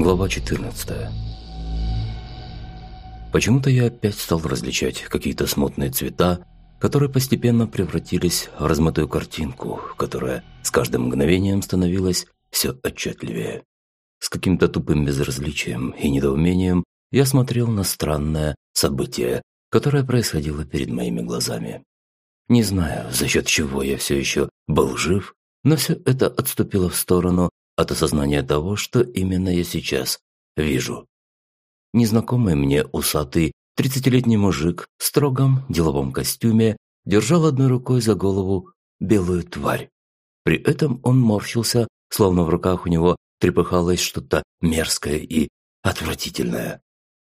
Глава 14 Почему-то я опять стал различать какие-то смутные цвета, которые постепенно превратились в размытую картинку, которая с каждым мгновением становилась все отчетливее. С каким-то тупым безразличием и недоумением я смотрел на странное событие, которое происходило перед моими глазами. Не знаю, за счет чего я все еще был жив, но все это отступило в сторону от осознания того, что именно я сейчас вижу. Незнакомый мне усатый тридцатилетний мужик в строгом деловом костюме держал одной рукой за голову белую тварь. При этом он морщился, словно в руках у него трепыхалось что-то мерзкое и отвратительное.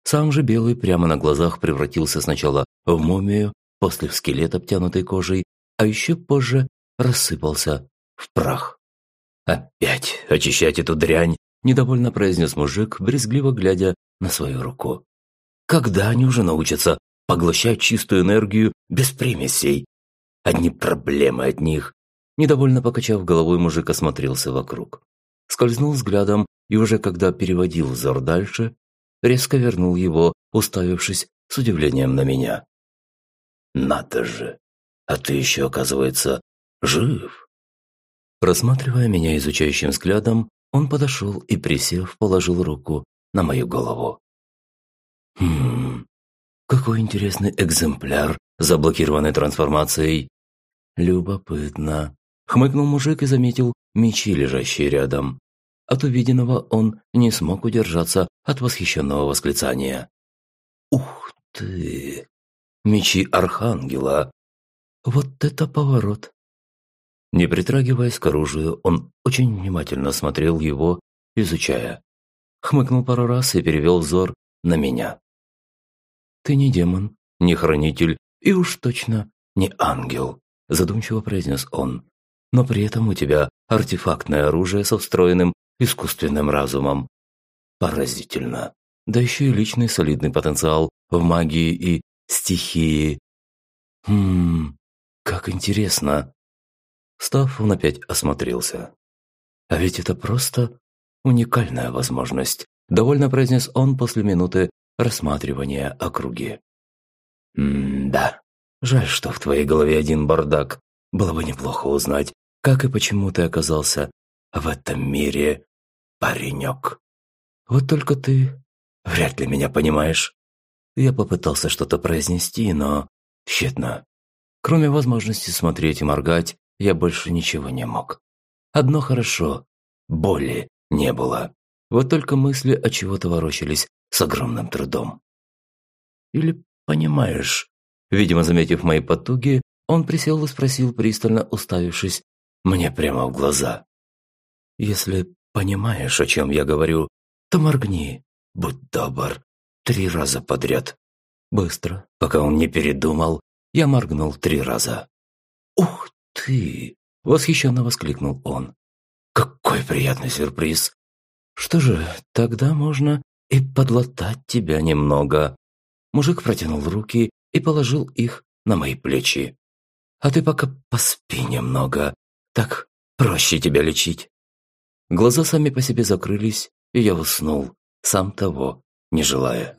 Сам же белый прямо на глазах превратился сначала в мумию, после в скелет, обтянутый кожей, а еще позже рассыпался в прах. «Опять очищать эту дрянь!» – недовольно произнес мужик, брезгливо глядя на свою руку. «Когда они уже научатся поглощать чистую энергию без примесей? Одни проблемы от них!» Недовольно покачав головой, мужик осмотрелся вокруг. Скользнул взглядом и уже когда переводил взор дальше, резко вернул его, уставившись с удивлением на меня. «Надо же! А ты еще, оказывается, жив!» Рассматривая меня изучающим взглядом, он подошел и, присев, положил руку на мою голову. «Хм, какой интересный экземпляр, заблокированный трансформацией!» «Любопытно!» – хмыкнул мужик и заметил мечи, лежащие рядом. От увиденного он не смог удержаться от восхищенного восклицания. «Ух ты! Мечи Архангела! Вот это поворот! Не притрагиваясь к оружию, он очень внимательно смотрел его, изучая. Хмыкнул пару раз и перевел взор на меня. «Ты не демон, не хранитель и уж точно не ангел», задумчиво произнес он. «Но при этом у тебя артефактное оружие со встроенным искусственным разумом. Поразительно. Да еще и личный солидный потенциал в магии и стихии. Хм, как интересно. Встав, он опять осмотрелся. «А ведь это просто уникальная возможность», – довольно произнес он после минуты рассматривания округи. «М-да, жаль, что в твоей голове один бардак. Было бы неплохо узнать, как и почему ты оказался в этом мире, паренек. Вот только ты вряд ли меня понимаешь». Я попытался что-то произнести, но тщетно. Кроме возможности смотреть и моргать, я больше ничего не мог. Одно хорошо – боли не было. Вот только мысли о чего-то ворочались с огромным трудом. Или понимаешь, видимо, заметив мои потуги, он присел и спросил, пристально уставившись мне прямо в глаза. «Если понимаешь, о чем я говорю, то моргни, будь добр, три раза подряд». Быстро, пока он не передумал, я моргнул три раза. «Ух ты!» – восхищенно воскликнул он. «Какой приятный сюрприз! Что же, тогда можно и подлатать тебя немного». Мужик протянул руки и положил их на мои плечи. «А ты пока поспи немного, так проще тебя лечить». Глаза сами по себе закрылись, и я уснул, сам того не желая.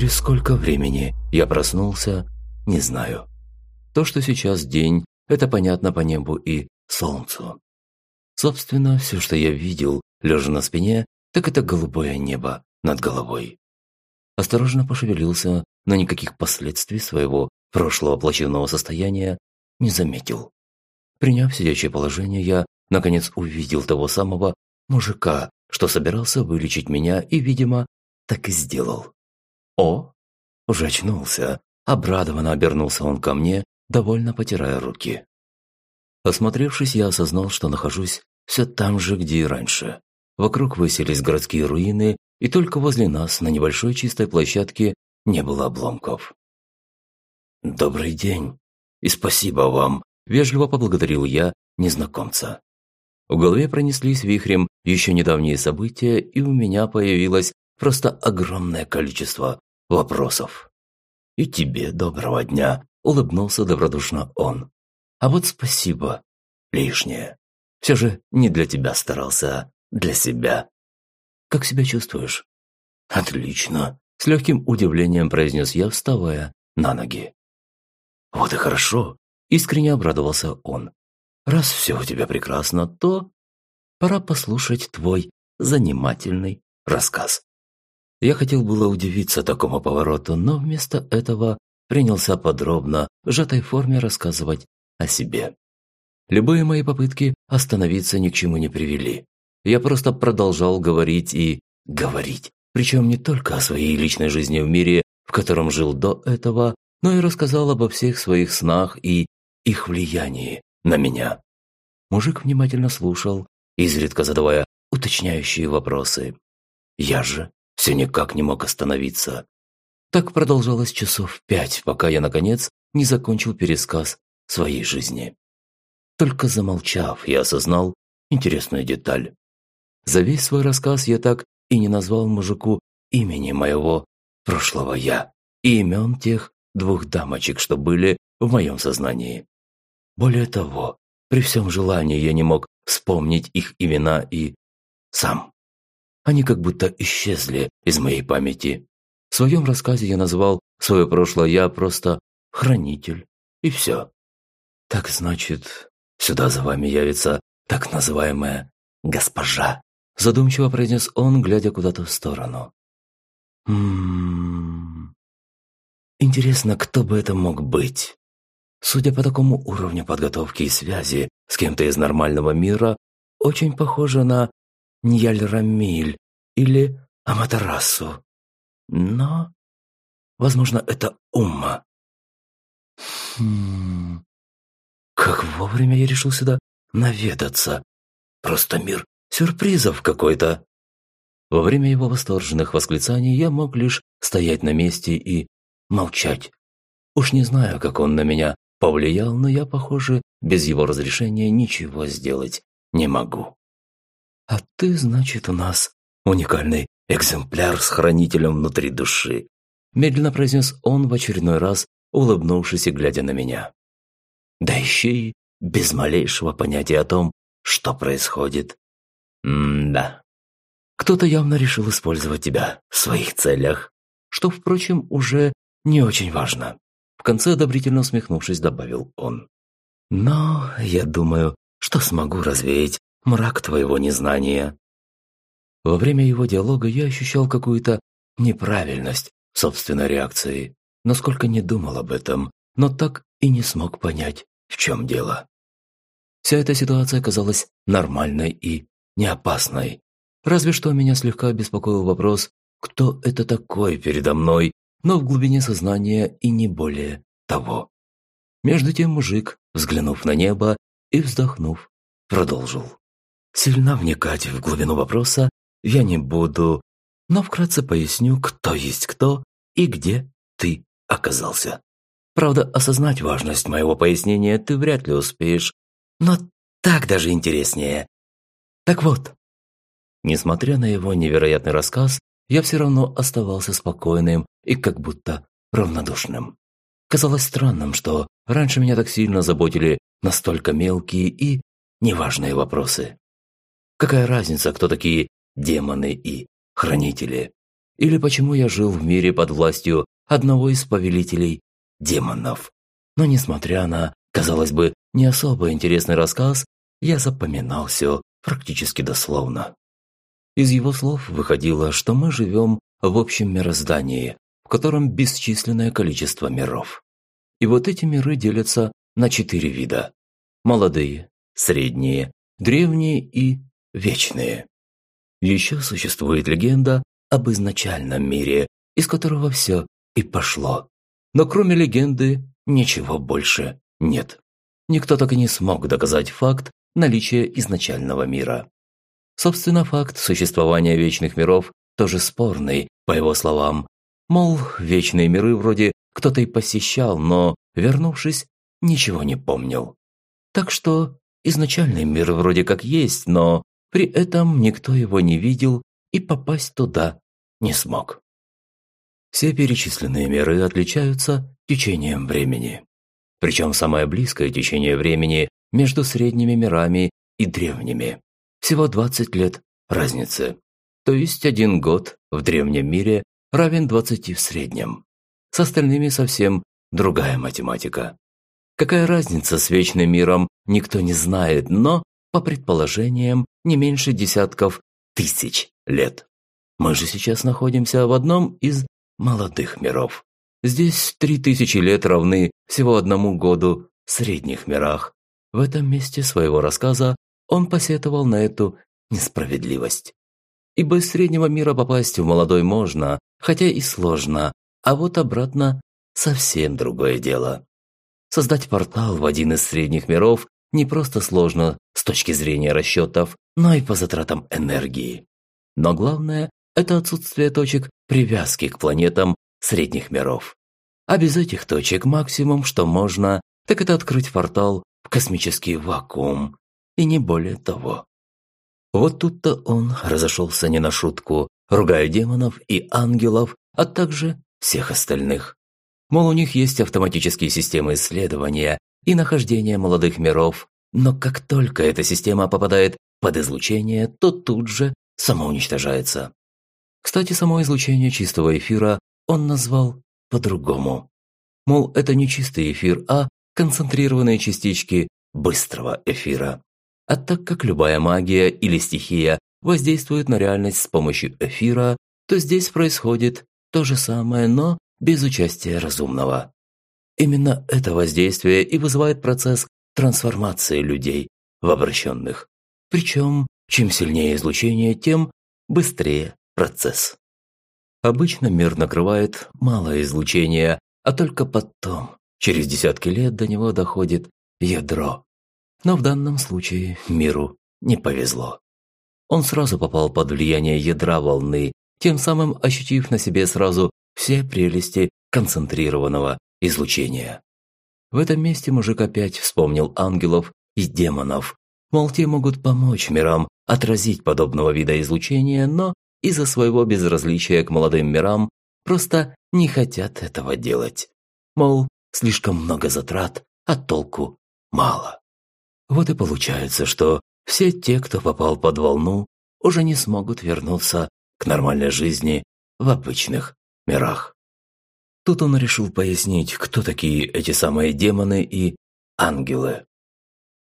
Через сколько времени я проснулся, не знаю. То, что сейчас день, это понятно по небу и солнцу. Собственно, все, что я видел, лежа на спине, так это голубое небо над головой. Осторожно пошевелился, но никаких последствий своего прошлого плачевного состояния не заметил. Приняв сидячее положение, я, наконец, увидел того самого мужика, что собирался вылечить меня и, видимо, так и сделал. «О!» Уже очнулся. Обрадованно обернулся он ко мне, довольно потирая руки. Осмотревшись, я осознал, что нахожусь все там же, где и раньше. Вокруг высились городские руины, и только возле нас, на небольшой чистой площадке, не было обломков. «Добрый день и спасибо вам», – вежливо поблагодарил я незнакомца. В голове пронеслись вихрем еще недавние события, и у меня появилось просто огромное количество вопросов. «И тебе доброго дня», – улыбнулся добродушно он. «А вот спасибо. Лишнее. Все же не для тебя старался, а для себя. Как себя чувствуешь?» «Отлично», – с легким удивлением произнес я, вставая на ноги. «Вот и хорошо», – искренне обрадовался он. «Раз все у тебя прекрасно, то пора послушать твой занимательный рассказ». Я хотел было удивиться такому повороту, но вместо этого принялся подробно, в сжатой форме рассказывать о себе. Любые мои попытки остановиться ни к чему не привели. Я просто продолжал говорить и говорить. Причем не только о своей личной жизни в мире, в котором жил до этого, но и рассказал обо всех своих снах и их влиянии на меня. Мужик внимательно слушал, изредка задавая уточняющие вопросы. Я же все никак не мог остановиться. Так продолжалось часов пять, пока я, наконец, не закончил пересказ своей жизни. Только замолчав, я осознал интересную деталь. За весь свой рассказ я так и не назвал мужику имени моего прошлого «я» и имен тех двух дамочек, что были в моем сознании. Более того, при всем желании я не мог вспомнить их имена и сам. Они как будто исчезли из моей памяти. В своем рассказе я назвал свое прошлое «я» просто «хранитель» и все. Так значит, сюда за вами явится так называемая «госпожа», задумчиво произнес он, глядя куда-то в сторону. «Ммм... Интересно, кто бы это мог быть?» Судя по такому уровню подготовки и связи с кем-то из нормального мира, очень похоже на Ньяль-Рамиль или Аматарасу. Но, возможно, это Умма. Хм... Как вовремя я решил сюда наведаться. Просто мир сюрпризов какой-то. Во время его восторженных восклицаний я мог лишь стоять на месте и молчать. Уж не знаю, как он на меня повлиял, но я, похоже, без его разрешения ничего сделать не могу. А ты, значит, у нас уникальный экземпляр с хранителем внутри души. Медленно произнес он в очередной раз, улыбнувшись и глядя на меня. Да еще и без малейшего понятия о том, что происходит. М-да. Кто-то явно решил использовать тебя в своих целях, что, впрочем, уже не очень важно. В конце одобрительно усмехнувшись, добавил он. Но я думаю, что смогу развеять мрак твоего незнания». Во время его диалога я ощущал какую-то неправильность собственной реакции, насколько не думал об этом, но так и не смог понять, в чем дело. Вся эта ситуация казалась нормальной и неопасной. Разве что меня слегка беспокоил вопрос, кто это такой передо мной, но в глубине сознания и не более того. Между тем мужик, взглянув на небо и вздохнув, продолжил. Сильно вникать в глубину вопроса я не буду, но вкратце поясню, кто есть кто и где ты оказался. Правда, осознать важность моего пояснения ты вряд ли успеешь, но так даже интереснее. Так вот, несмотря на его невероятный рассказ, я все равно оставался спокойным и как будто равнодушным. Казалось странным, что раньше меня так сильно заботили настолько мелкие и неважные вопросы. Какая разница, кто такие демоны и хранители? Или почему я жил в мире под властью одного из повелителей демонов? Но несмотря на, казалось бы, не особо интересный рассказ, я запоминал все практически дословно. Из его слов выходило, что мы живем в общем мироздании, в котором бесчисленное количество миров. И вот эти миры делятся на четыре вида. Молодые, средние, древние и вечные. Еще существует легенда об изначальном мире, из которого все и пошло. Но кроме легенды ничего больше нет. Никто так и не смог доказать факт наличия изначального мира. Собственно, факт существования вечных миров тоже спорный, по его словам. Мол, вечные миры вроде кто-то и посещал, но, вернувшись, ничего не помнил. Так что изначальный мир вроде как есть, но при этом никто его не видел и попасть туда не смог. Все перечисленные миры отличаются течением времени. Причем самое близкое течение времени между средними мирами и древними. Всего 20 лет разницы. То есть один год в древнем мире равен 20 в среднем. С остальными совсем другая математика. Какая разница с вечным миром, никто не знает, но, по предположениям, не меньше десятков тысяч лет. Мы же сейчас находимся в одном из молодых миров. Здесь три тысячи лет равны всего одному году в средних мирах. В этом месте своего рассказа он посетовал на эту несправедливость. Ибо из среднего мира попасть в молодой можно, хотя и сложно, а вот обратно совсем другое дело. Создать портал в один из средних миров не просто сложно с точки зрения расчетов, но и по затратам энергии. Но главное – это отсутствие точек привязки к планетам средних миров. А без этих точек максимум, что можно, так это открыть портал в космический вакуум, и не более того. Вот тут-то он разошелся не на шутку, ругая демонов и ангелов, а также всех остальных. Мол, у них есть автоматические системы исследования и нахождения молодых миров, но как только эта система попадает под излучение, то тут же самоуничтожается. Кстати, само излучение чистого эфира он назвал по-другому. Мол, это не чистый эфир, а концентрированные частички быстрого эфира. А так как любая магия или стихия воздействует на реальность с помощью эфира, то здесь происходит то же самое, но без участия разумного. Именно это воздействие и вызывает процесс трансформации людей в обращенных. Причем, чем сильнее излучение, тем быстрее процесс. Обычно мир накрывает малое излучение, а только потом, через десятки лет, до него доходит ядро. Но в данном случае миру не повезло. Он сразу попал под влияние ядра волны, тем самым ощутив на себе сразу все прелести концентрированного излучения. В этом месте мужик опять вспомнил ангелов и демонов. Мол, те могут помочь мирам отразить подобного вида излучения, но из-за своего безразличия к молодым мирам просто не хотят этого делать. Мол, слишком много затрат, а толку мало. Вот и получается, что все те, кто попал под волну, уже не смогут вернуться к нормальной жизни в обычных мирах. Тут он решил пояснить, кто такие эти самые демоны и ангелы.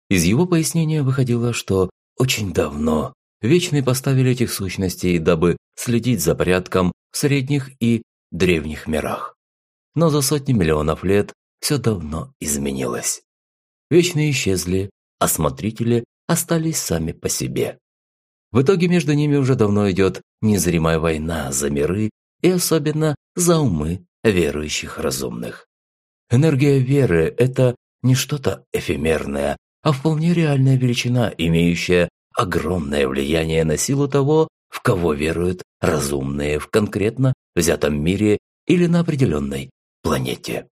Из его пояснения выходило, что очень давно Вечные поставили этих сущностей, дабы следить за порядком в средних и древних мирах. Но за сотни миллионов лет все давно изменилось. Вечные исчезли, а смотрители остались сами по себе. В итоге между ними уже давно идет незримая война за миры и особенно за умы верующих разумных. Энергия веры – это не что-то эфемерное, а вполне реальная величина, имеющая огромное влияние на силу того, в кого веруют разумные в конкретно взятом мире или на определенной планете.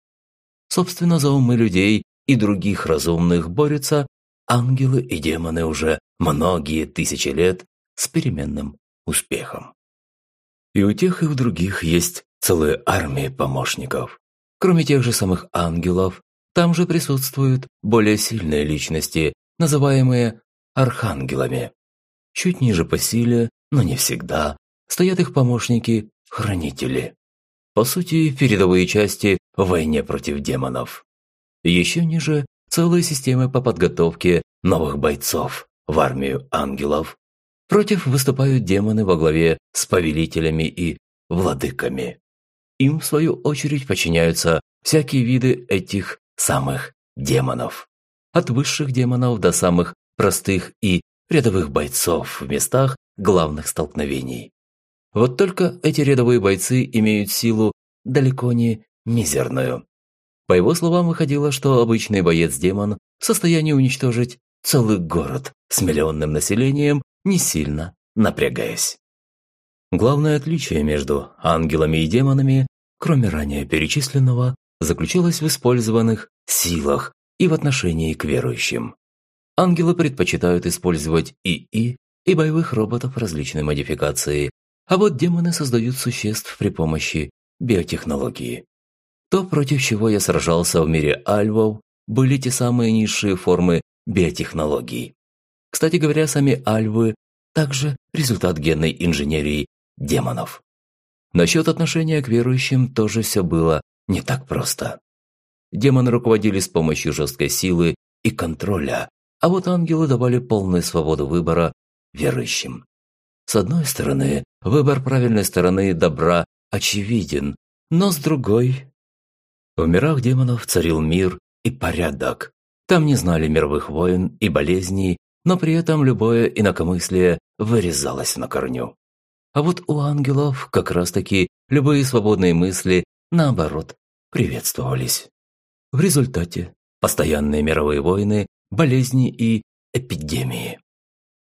Собственно, за умы людей и других разумных борются ангелы и демоны уже многие тысячи лет с переменным успехом. И у тех, и у других есть целые армии помощников. Кроме тех же самых ангелов, там же присутствуют более сильные личности, называемые архангелами. Чуть ниже по силе, но не всегда, стоят их помощники-хранители. По сути, передовые части в войне против демонов. Еще ниже – целые системы по подготовке новых бойцов в армию ангелов. Против выступают демоны во главе с повелителями и владыками. Им, в свою очередь, подчиняются всякие виды этих самых демонов. От высших демонов до самых простых и рядовых бойцов в местах главных столкновений. Вот только эти рядовые бойцы имеют силу далеко не мизерную. По его словам, выходило, что обычный боец-демон в состоянии уничтожить целый город с миллионным населением, не сильно напрягаясь. Главное отличие между ангелами и демонами, кроме ранее перечисленного, заключалось в использованных силах и в отношении к верующим. Ангелы предпочитают использовать ИИ и боевых роботов различной модификации, а вот демоны создают существ при помощи биотехнологии. То, против чего я сражался в мире альвов, были те самые низшие формы биотехнологий. Кстати говоря, сами альвы также результат генной инженерии демонов. Насчет отношения к верующим тоже все было не так просто. Демоны руководили с помощью жесткой силы и контроля, а вот ангелы давали полную свободу выбора верующим. С одной стороны, выбор правильной стороны добра очевиден, но с другой... В мирах демонов царил мир и порядок. Там не знали мировых войн и болезней, но при этом любое инакомыслие вырезалось на корню. А вот у ангелов как раз-таки любые свободные мысли, наоборот, приветствовались. В результате постоянные мировые войны, болезни и эпидемии.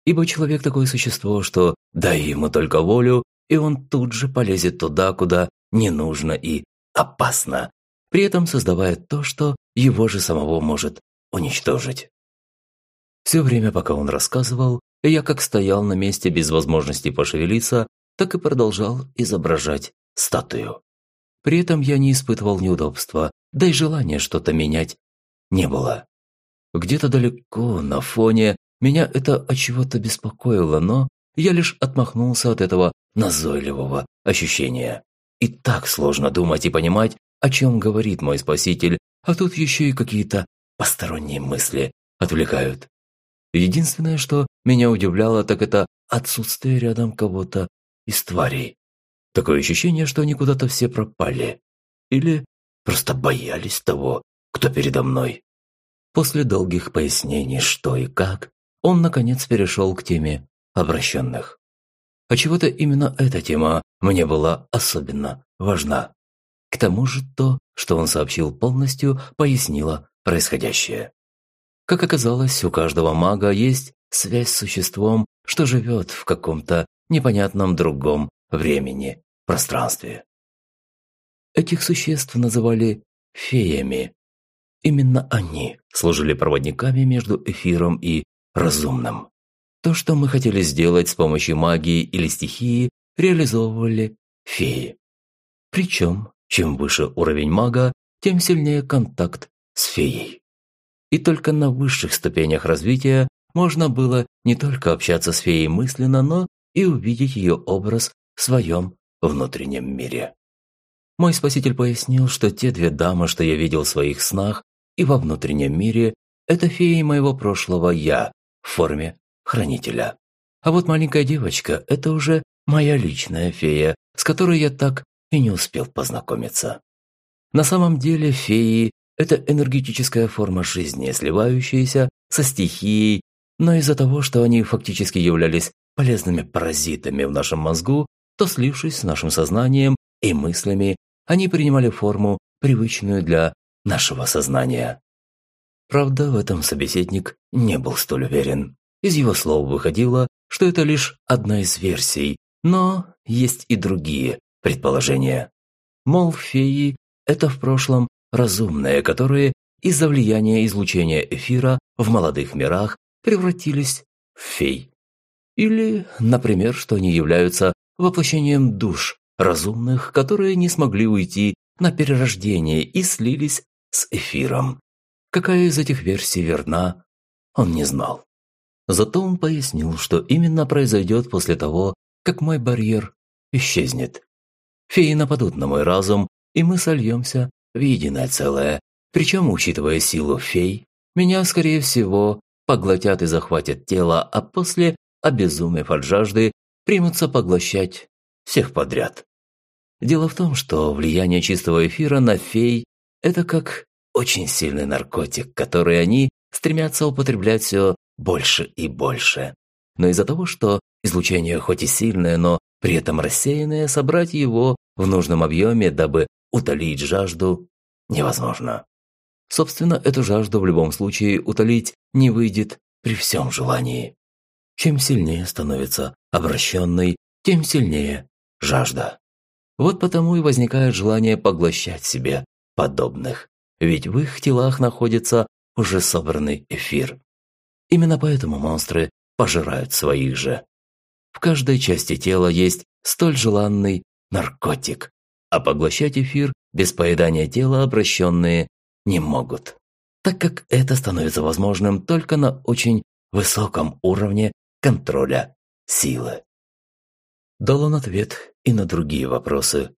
Ибо человек такое существо, что дай ему только волю, и он тут же полезет туда, куда не нужно и опасно, при этом создавая то, что его же самого может уничтожить. Все время, пока он рассказывал, я как стоял на месте без возможности пошевелиться, так и продолжал изображать статую. При этом я не испытывал неудобства, да и желания что-то менять не было. Где-то далеко, на фоне, меня это от чего-то беспокоило, но я лишь отмахнулся от этого назойливого ощущения. И так сложно думать и понимать, о чем говорит мой спаситель, а тут еще и какие-то посторонние мысли отвлекают. Единственное, что меня удивляло, так это отсутствие рядом кого-то из тварей. Такое ощущение, что они куда-то все пропали. Или просто боялись того, кто передо мной. После долгих пояснений, что и как, он, наконец, перешел к теме обращенных. А чего-то именно эта тема мне была особенно важна. К тому же то, что он сообщил полностью, пояснило происходящее. Как оказалось, у каждого мага есть связь с существом, что живет в каком-то непонятном другом времени, пространстве. Этих существ называли феями. Именно они служили проводниками между эфиром и разумным. То, что мы хотели сделать с помощью магии или стихии, реализовывали феи. Причем, чем выше уровень мага, тем сильнее контакт с феей и только на высших ступенях развития можно было не только общаться с феей мысленно, но и увидеть ее образ в своем внутреннем мире. Мой спаситель пояснил, что те две дамы, что я видел в своих снах и во внутреннем мире, это феи моего прошлого «я» в форме хранителя. А вот маленькая девочка – это уже моя личная фея, с которой я так и не успел познакомиться. На самом деле феи это энергетическая форма жизни, сливающаяся со стихией, но из-за того, что они фактически являлись полезными паразитами в нашем мозгу, то слившись с нашим сознанием и мыслями, они принимали форму, привычную для нашего сознания. Правда, в этом собеседник не был столь уверен. Из его слов выходило, что это лишь одна из версий, но есть и другие предположения. Мол, феи – это в прошлом разумные, которые из-за влияния излучения эфира в молодых мирах превратились в фей. Или, например, что они являются воплощением душ разумных, которые не смогли уйти на перерождение и слились с эфиром. Какая из этих версий верна, он не знал. Зато он пояснил, что именно произойдет после того, как мой барьер исчезнет. Феи нападут на мой разум, и мы сольемся в единое целое. Причем, учитывая силу фей, меня, скорее всего, поглотят и захватят тело, а после, обезумев от жажды, примутся поглощать всех подряд. Дело в том, что влияние чистого эфира на фей – это как очень сильный наркотик, который они стремятся употреблять все больше и больше. Но из-за того, что излучение хоть и сильное, но при этом рассеянное, собрать его в нужном объеме, дабы утолить жажду невозможно. Собственно, эту жажду в любом случае утолить не выйдет при всем желании. Чем сильнее становится обращенный, тем сильнее жажда. Вот потому и возникает желание поглощать себе подобных, ведь в их телах находится уже собранный эфир. Именно поэтому монстры пожирают своих же. В каждой части тела есть столь желанный наркотик, а поглощать эфир без поедания тела обращенные не могут, так как это становится возможным только на очень высоком уровне контроля силы. Дал он ответ и на другие вопросы.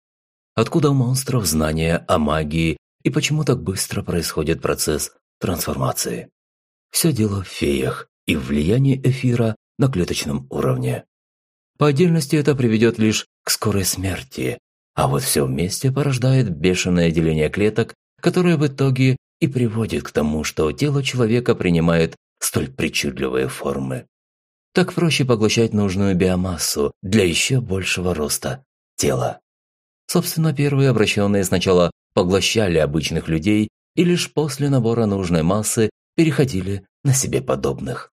Откуда у монстров знания о магии и почему так быстро происходит процесс трансформации? Все дело в феях и влиянии эфира на клеточном уровне. По отдельности это приведет лишь к скорой смерти, а вот все вместе порождает бешеное деление клеток, которое в итоге и приводит к тому, что тело человека принимает столь причудливые формы. Так проще поглощать нужную биомассу для еще большего роста тела. Собственно, первые обращенные сначала поглощали обычных людей и лишь после набора нужной массы переходили на себе подобных.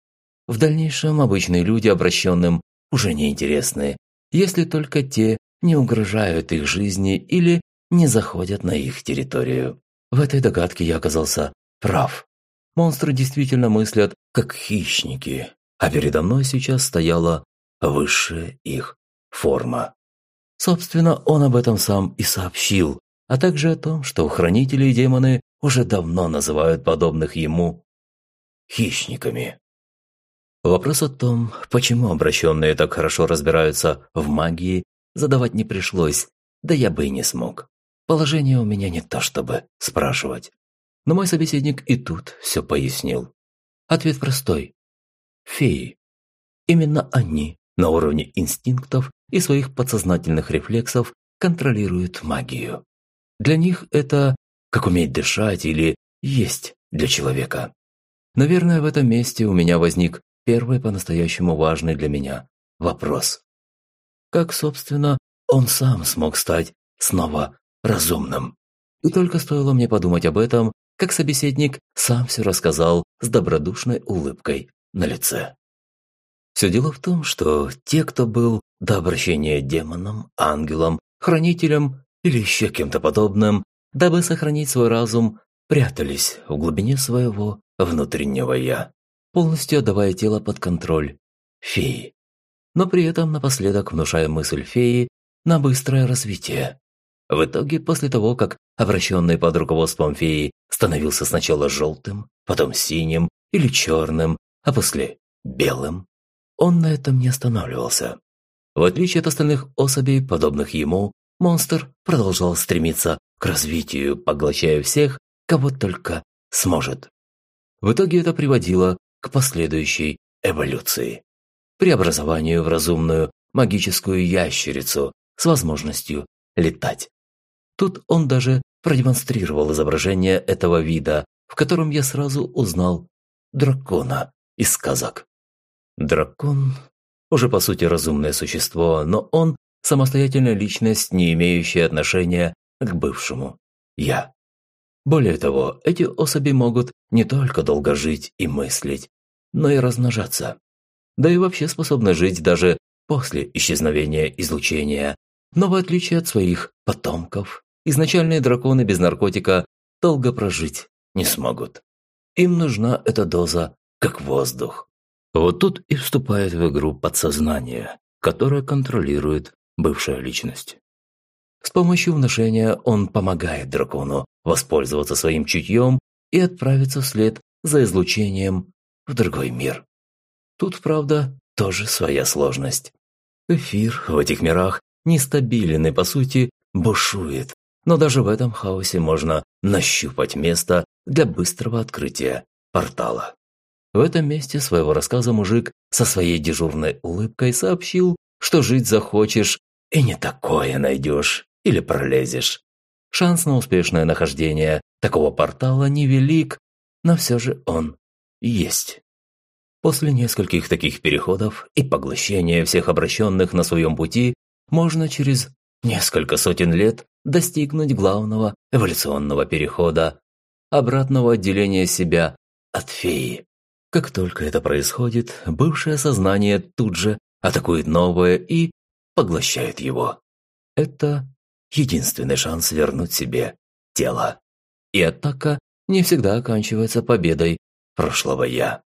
В дальнейшем обычные люди обращенным уже не интересны, если только те не угрожают их жизни или не заходят на их территорию. В этой догадке я оказался прав. Монстры действительно мыслят как хищники, а передо мной сейчас стояла высшая их форма. Собственно, он об этом сам и сообщил, а также о том, что хранители и демоны уже давно называют подобных ему хищниками. Вопрос о том, почему обращенные так хорошо разбираются в магии, задавать не пришлось, да я бы и не смог. Положение у меня не то, чтобы спрашивать. Но мой собеседник и тут все пояснил. Ответ простой. Феи. Именно они на уровне инстинктов и своих подсознательных рефлексов контролируют магию. Для них это как уметь дышать или есть для человека. Наверное, в этом месте у меня возник первый по-настоящему важный для меня вопрос. Как, собственно, он сам смог стать снова разумным? И только стоило мне подумать об этом, как собеседник сам все рассказал с добродушной улыбкой на лице. Все дело в том, что те, кто был до обращения демоном, ангелом, хранителем или еще кем-то подобным, дабы сохранить свой разум, прятались в глубине своего внутреннего «я», полностью отдавая тело под контроль феи. Но при этом напоследок внушая мысль феи на быстрое развитие. В итоге, после того, как обращенный под руководством феи становился сначала желтым, потом синим или черным, а после белым, он на этом не останавливался. В отличие от остальных особей, подобных ему, монстр продолжал стремиться к развитию, поглощая всех, кого только сможет. В итоге это приводило к последующей эволюции. Преобразованию в разумную магическую ящерицу с возможностью летать. Тут он даже продемонстрировал изображение этого вида, в котором я сразу узнал дракона из сказок. Дракон уже по сути разумное существо, но он самостоятельная личность, не имеющая отношения к бывшему «я». Более того, эти особи могут не только долго жить и мыслить, но и размножаться. Да и вообще способны жить даже после исчезновения излучения. Но в отличие от своих потомков, изначальные драконы без наркотика долго прожить не смогут. Им нужна эта доза, как воздух. Вот тут и вступает в игру подсознание, которое контролирует бывшая личность. С помощью внушения он помогает дракону воспользоваться своим чутьем и отправиться вслед за излучением в другой мир. Тут, правда, тоже своя сложность. Эфир в этих мирах нестабилен и, по сути, бушует, но даже в этом хаосе можно нащупать место для быстрого открытия портала. В этом месте своего рассказа мужик со своей дежурной улыбкой сообщил, что жить захочешь и не такое найдешь или пролезешь. Шанс на успешное нахождение такого портала невелик, но все же он есть. После нескольких таких переходов и поглощения всех обращенных на своем пути можно через несколько сотен лет достигнуть главного эволюционного перехода, обратного отделения себя от феи. Как только это происходит, бывшее сознание тут же атакует новое и поглощает его. Это единственный шанс вернуть себе тело. И атака не всегда оканчивается победой прошлого «я».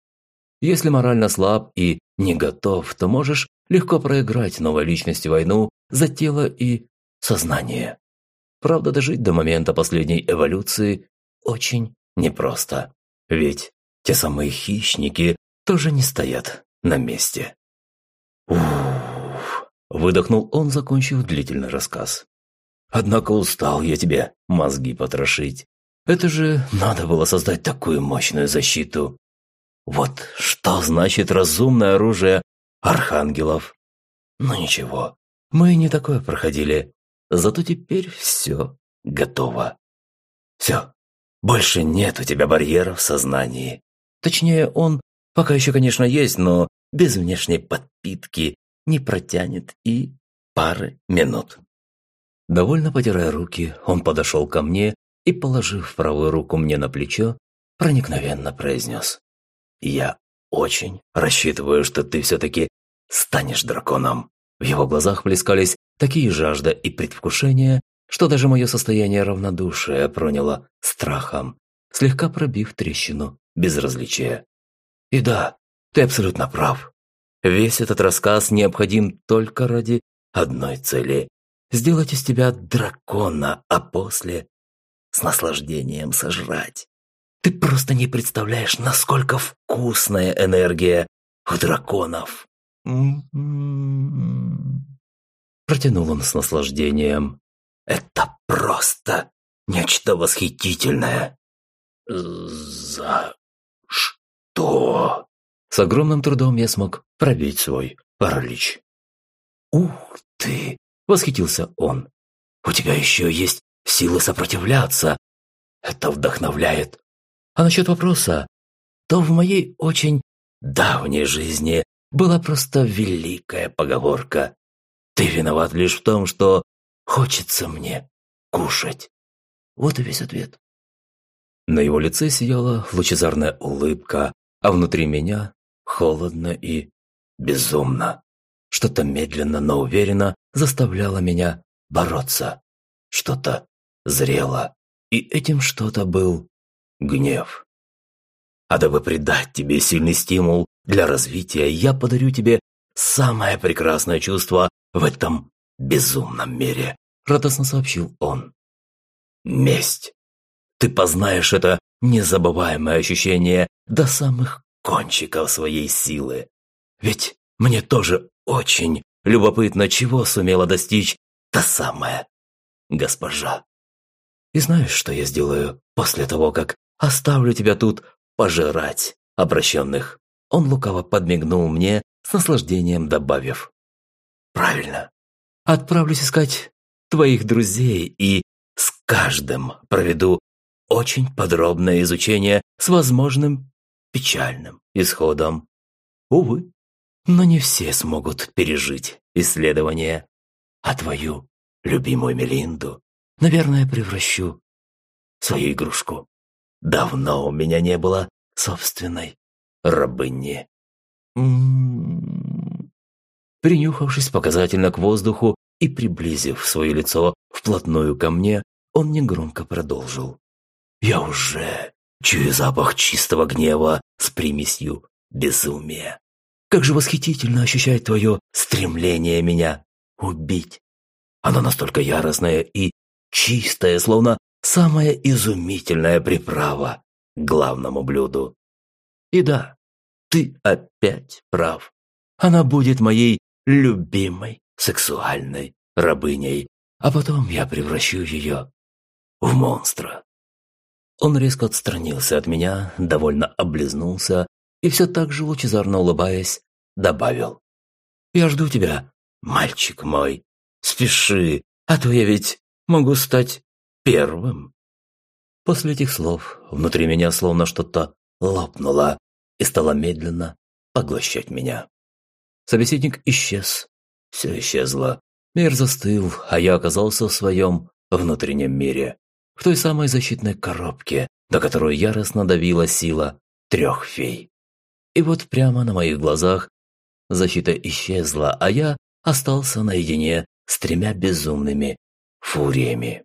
Если морально слаб и не готов, то можешь легко проиграть новой личности войну за тело и сознание. Правда, дожить до момента последней эволюции очень непросто. Ведь те самые хищники тоже не стоят на месте. Уф, выдохнул он, закончив длительный рассказ. Однако устал я тебе мозги потрошить. Это же надо было создать такую мощную защиту. Вот что значит разумное оружие архангелов. Ну ничего, мы не такое проходили. Зато теперь все готово. Все, больше нет у тебя барьеров в сознании. Точнее, он пока еще, конечно, есть, но без внешней подпитки не протянет и пары минут. Довольно потирая руки, он подошел ко мне и, положив правую руку мне на плечо, проникновенно произнес. «Я очень рассчитываю, что ты все-таки станешь драконом». В его глазах плескались такие жажда и предвкушение, что даже мое состояние равнодушия проняло страхом, слегка пробив трещину безразличия. И да, ты абсолютно прав. Весь этот рассказ необходим только ради одной цели – сделать из тебя дракона, а после с наслаждением сожрать. Ты просто не представляешь, насколько вкусная энергия у драконов. Протянул он с наслаждением. Это просто нечто восхитительное. За что? С огромным трудом я смог пробить свой паралич. Ух ты! Восхитился он. У тебя еще есть силы сопротивляться. Это вдохновляет. А насчет вопроса, то в моей очень давней жизни была просто великая поговорка. Ты виноват лишь в том, что хочется мне кушать. Вот и весь ответ. На его лице сияла лучезарная улыбка, а внутри меня холодно и безумно. Что-то медленно, но уверенно заставляло меня бороться. Что-то зрело. И этим что-то был гнев. А дабы придать тебе сильный стимул для развития, я подарю тебе самое прекрасное чувство в этом безумном мире», – радостно сообщил он. «Месть. Ты познаешь это незабываемое ощущение до самых кончиков своей силы. Ведь мне тоже очень любопытно, чего сумела достичь та самая госпожа. И знаешь, что я сделаю после того, как оставлю тебя тут пожирать обращенных?» Он лукаво подмигнул мне, с наслаждением добавив. Правильно. Отправлюсь искать твоих друзей и с каждым проведу очень подробное изучение с возможным печальным исходом. Увы, но не все смогут пережить исследование. А твою любимую Мелинду, наверное, превращу в свою игрушку. Давно у меня не было собственной рабыни. М-м-м. Принюхавшись показательно к воздуху и приблизив свое лицо вплотную ко мне, он негромко продолжил. «Я уже чую запах чистого гнева с примесью безумия. Как же восхитительно ощущать твое стремление меня убить. Оно настолько яростное и чистое, словно самая изумительная приправа к главному блюду. И да, ты опять прав. Она будет моей любимой сексуальной рабыней, а потом я превращу ее в монстра. Он резко отстранился от меня, довольно облизнулся и все так же лучезарно улыбаясь, добавил. «Я жду тебя, мальчик мой. Спеши, а то я ведь могу стать первым». После этих слов внутри меня словно что-то лопнуло и стало медленно поглощать меня. Собеседник исчез. Все исчезло. Мир застыл, а я оказался в своем внутреннем мире. В той самой защитной коробке, до которой яростно давила сила трех фей. И вот прямо на моих глазах защита исчезла, а я остался наедине с тремя безумными фуриями.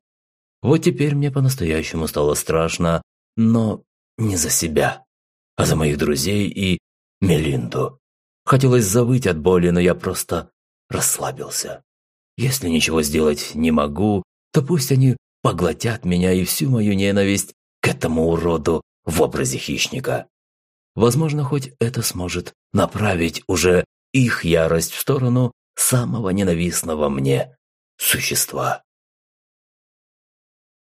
Вот теперь мне по-настоящему стало страшно, но не за себя, а за моих друзей и Мелинду. Хотелось завыть от боли, но я просто расслабился. Если ничего сделать не могу, то пусть они поглотят меня и всю мою ненависть к этому уроду в образе хищника. Возможно, хоть это сможет направить уже их ярость в сторону самого ненавистного мне существа.